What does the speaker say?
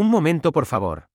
Un momento, por favor.